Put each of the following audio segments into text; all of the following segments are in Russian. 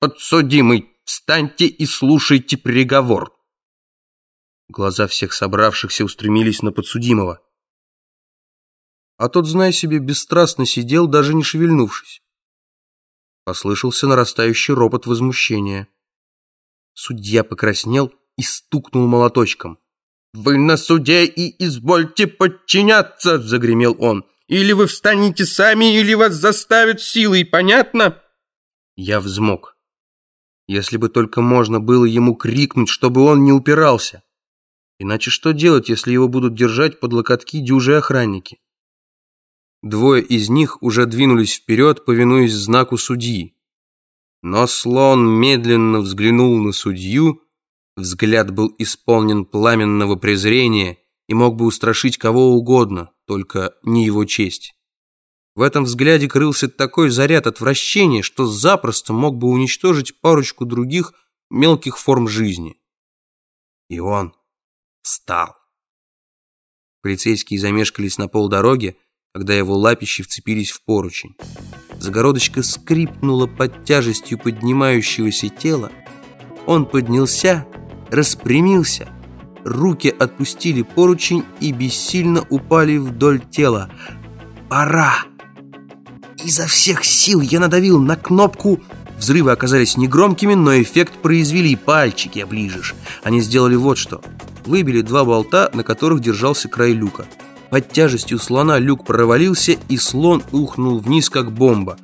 подсудимый, встаньте и слушайте приговор!» Глаза всех собравшихся устремились на подсудимого. А тот, зная себе, бесстрастно сидел, даже не шевельнувшись. Послышался нарастающий ропот возмущения. Судья покраснел и стукнул молоточком. «Вы на суде и извольте подчиняться!» — загремел он. «Или вы встанете сами, или вас заставят силой, понятно?» Я взмок. Если бы только можно было ему крикнуть, чтобы он не упирался. Иначе что делать, если его будут держать под локотки дюжи охранники? Двое из них уже двинулись вперед, повинуясь знаку судьи. Но слон медленно взглянул на судью, взгляд был исполнен пламенного презрения и мог бы устрашить кого угодно, только не его честь. В этом взгляде крылся такой заряд отвращения, что запросто мог бы уничтожить парочку других мелких форм жизни. И он встал. Полицейские замешкались на полдороги, когда его лапищи вцепились в поручень. Загородочка скрипнула под тяжестью поднимающегося тела. Он поднялся, распрямился, руки отпустили поручень и бессильно упали вдоль тела. «Пора!» Изо всех сил я надавил на кнопку Взрывы оказались негромкими, но эффект произвели, пальчики оближешь. Они сделали вот что. Выбили два болта, на которых держался край люка. Под тяжестью слона люк провалился, и слон ухнул вниз, как бомба.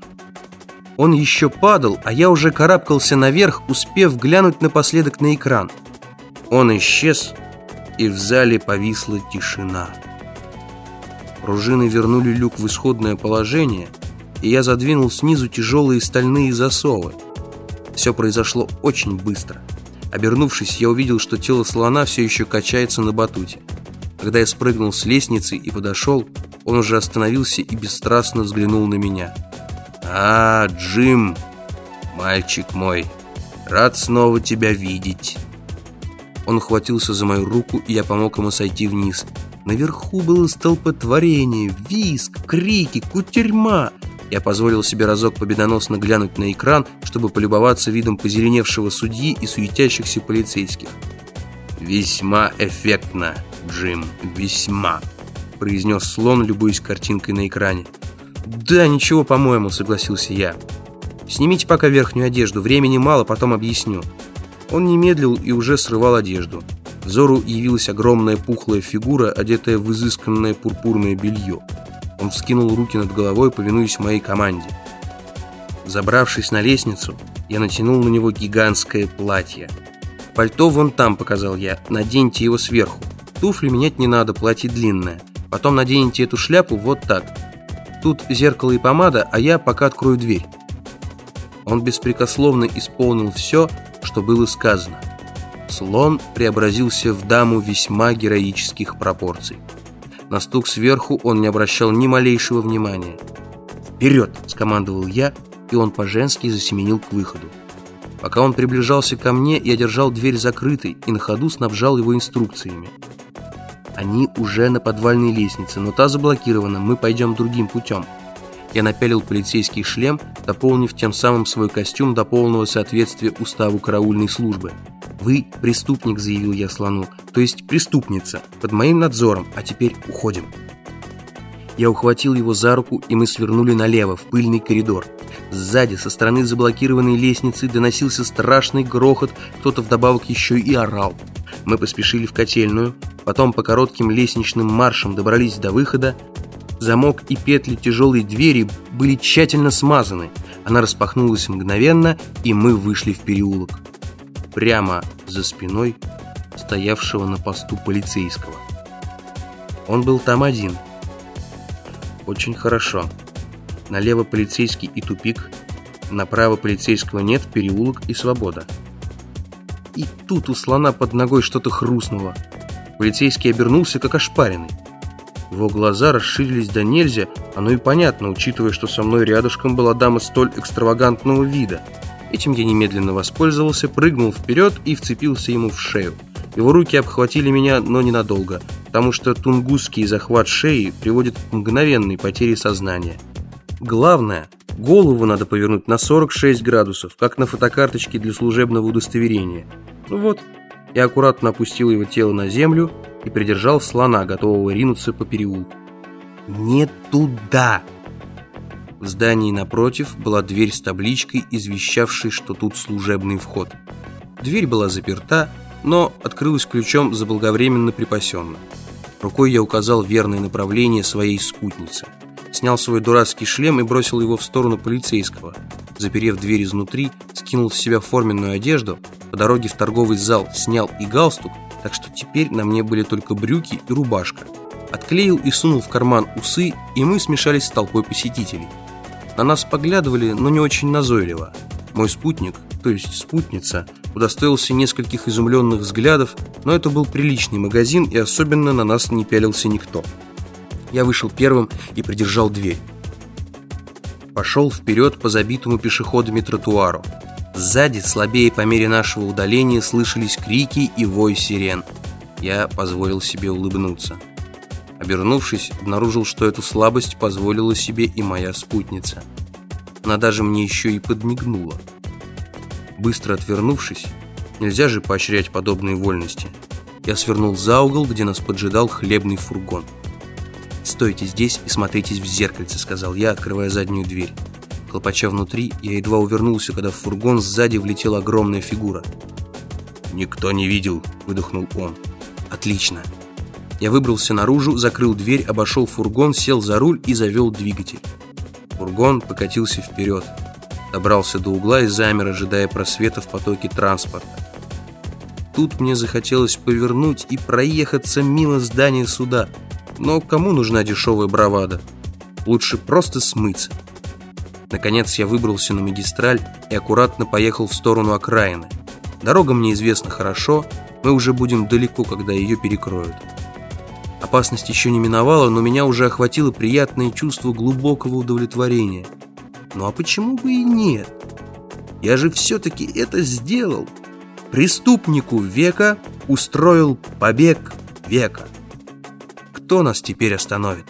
Он еще падал, а я уже карабкался наверх, успев глянуть напоследок на экран. Он исчез, и в зале повисла тишина. Пружины вернули люк в исходное положение – и я задвинул снизу тяжелые стальные засовы. Все произошло очень быстро. Обернувшись, я увидел, что тело слона все еще качается на батуте. Когда я спрыгнул с лестницы и подошел, он уже остановился и бесстрастно взглянул на меня. «А, Джим, мальчик мой, рад снова тебя видеть». Он хватился за мою руку, и я помог ему сойти вниз. Наверху было столпотворение, виск, крики, кутерьма. Я позволил себе разок победоносно глянуть на экран, чтобы полюбоваться видом позеленевшего судьи и суетящихся полицейских. «Весьма эффектно, Джим, весьма», — произнес слон, любуясь картинкой на экране. «Да, ничего, по-моему», — согласился я. «Снимите пока верхнюю одежду, времени мало, потом объясню». Он не медлил и уже срывал одежду. Взору явилась огромная пухлая фигура, одетая в изысканное пурпурное белье. Он вскинул руки над головой, повинуясь моей команде. Забравшись на лестницу, я натянул на него гигантское платье. «Пальто вон там», — показал я, — «наденьте его сверху. Туфли менять не надо, платье длинное. Потом наденьте эту шляпу вот так. Тут зеркало и помада, а я пока открою дверь». Он беспрекословно исполнил все, что было сказано. Слон преобразился в даму весьма героических пропорций. На стук сверху он не обращал ни малейшего внимания. «Вперед!» – скомандовал я, и он по-женски засеменил к выходу. Пока он приближался ко мне, я держал дверь закрытой и на ходу снабжал его инструкциями. Они уже на подвальной лестнице, но та заблокирована, мы пойдем другим путем. Я напялил полицейский шлем, дополнив тем самым свой костюм до полного соответствия уставу караульной службы. «Вы преступник», — заявил я слону, — «то есть преступница, под моим надзором, а теперь уходим». Я ухватил его за руку, и мы свернули налево, в пыльный коридор. Сзади, со стороны заблокированной лестницы, доносился страшный грохот, кто-то вдобавок еще и орал. Мы поспешили в котельную, потом по коротким лестничным маршам добрались до выхода. Замок и петли тяжелой двери были тщательно смазаны. Она распахнулась мгновенно, и мы вышли в переулок прямо за спиной стоявшего на посту полицейского. Он был там один. Очень хорошо. Налево полицейский и тупик, направо полицейского нет, переулок и свобода. И тут у слона под ногой что-то хрустнуло. Полицейский обернулся, как ошпаренный. Его глаза расширились до нельзя, оно и понятно, учитывая, что со мной рядышком была дама столь экстравагантного вида – Этим я немедленно воспользовался, прыгнул вперед и вцепился ему в шею. Его руки обхватили меня, но ненадолго, потому что тунгусский захват шеи приводит к мгновенной потере сознания. Главное, Голову надо повернуть на 46 градусов, как на фотокарточке для служебного удостоверения. Ну вот, я аккуратно опустил его тело на землю и придержал слона, готового ринуться по переулку. «Не туда!» В здании напротив была дверь с табличкой, извещавшей, что тут служебный вход. Дверь была заперта, но открылась ключом заблаговременно припасенно. Рукой я указал верное направление своей спутнице. Снял свой дурацкий шлем и бросил его в сторону полицейского. Заперев дверь изнутри, скинул с себя форменную одежду, по дороге в торговый зал снял и галстук, так что теперь на мне были только брюки и рубашка. Отклеил и сунул в карман усы, и мы смешались с толпой посетителей. На нас поглядывали, но не очень назойливо. Мой спутник, то есть спутница, удостоился нескольких изумленных взглядов, но это был приличный магазин, и особенно на нас не пялился никто. Я вышел первым и придержал дверь. Пошел вперед по забитому пешеходами тротуару. Сзади, слабее по мере нашего удаления, слышались крики и вой сирен. Я позволил себе улыбнуться. Обернувшись, обнаружил, что эту слабость позволила себе и моя спутница. Она даже мне еще и подмигнула. Быстро отвернувшись, нельзя же поощрять подобные вольности, я свернул за угол, где нас поджидал хлебный фургон. «Стойте здесь и смотритесь в зеркальце», — сказал я, открывая заднюю дверь. Хлопача внутри, я едва увернулся, когда в фургон сзади влетела огромная фигура. «Никто не видел», — выдохнул он. «Отлично». Я выбрался наружу, закрыл дверь, обошел фургон, сел за руль и завел двигатель. Фургон покатился вперед добрался до угла и замер, ожидая просвета в потоке транспорта. Тут мне захотелось повернуть и проехаться мимо здания суда. Но кому нужна дешевая бравада? Лучше просто смыться. Наконец я выбрался на магистраль и аккуратно поехал в сторону окраины. Дорога мне известна хорошо, мы уже будем далеко, когда ее перекроют. Опасность еще не миновала, но меня уже охватило приятное чувство глубокого удовлетворения – ну а почему бы и нет? Я же все-таки это сделал. Преступнику века устроил побег века. Кто нас теперь остановит?